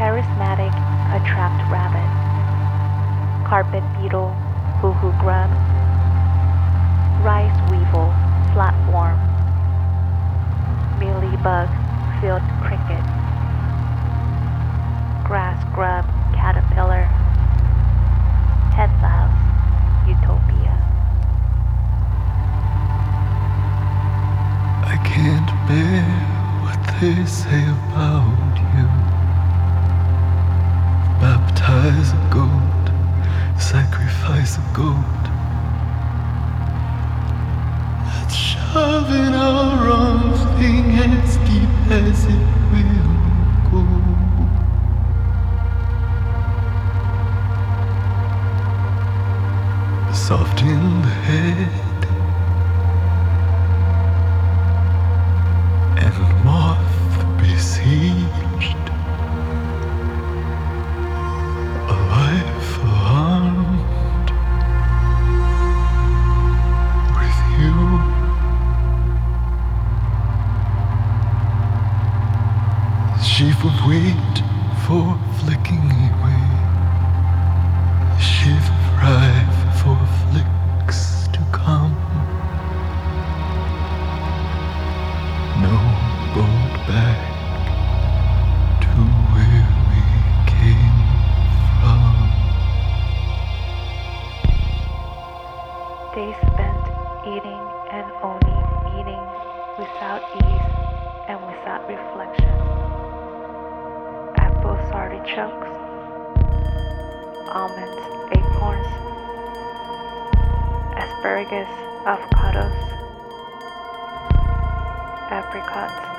charismatic, a trapped rabbit. Carpet beetle, huhu grub. Rice weevil, flatworm. Mealybug, field cricket. Grass grub, caterpillar. Head louse, utopia. I can't bear what they say about a goat. Let's shove in our wrong thing as deep as it will go. Soft in the head. She would wait for flicking away. She thrive for flicks to come. no boat back to where we came from. Days spent eating and only eating without ease and without reflection. Artichokes, almonds, acorns, asparagus, avocados, apricots.